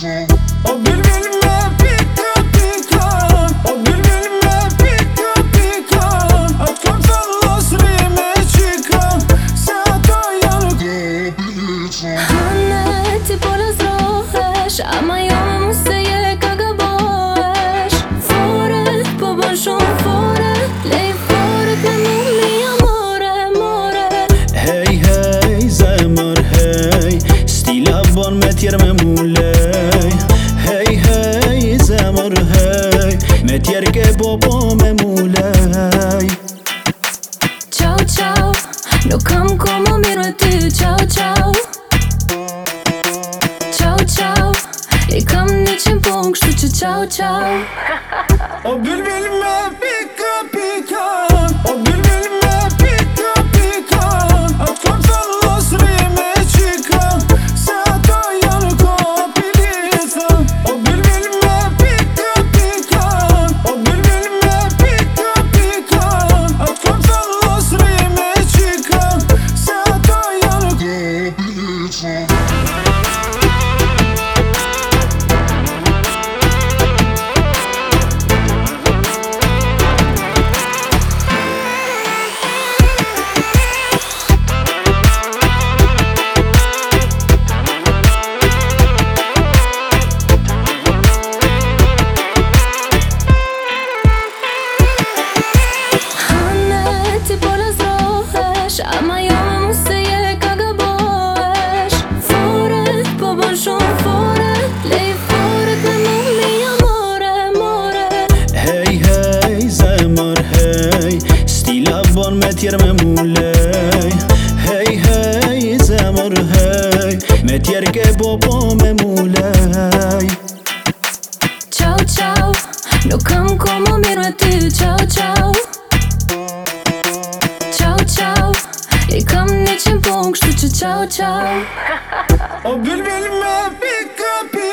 gece O bülbülme pika pika O bülbülme pika pika Odkąd losy me çıkan Sata yanık Gece Anne, ty porozrochasz A mają muszę tërhej Me tjerë ke bo bo po me mulej Qau qau, nuk kam ku më mirë e ty Qau qau, qau qau I kam një qimë pungë, po shtu që qau qau O bil bil me Shama jo e mu se je ka gëbohesh Fore, po bon shumë fore Le fore të mu me jam more, more Hej, hej, zemër, hej Stila bon me tjerë me mu lej Hej, hej, zemër, hej Me tjerë ke bo po me mu lej Ciao, ciao Nuk kam ko më mirë me ty, ciao, ciao Bong, Chao Chao. Oh, baby, my pick up. Is-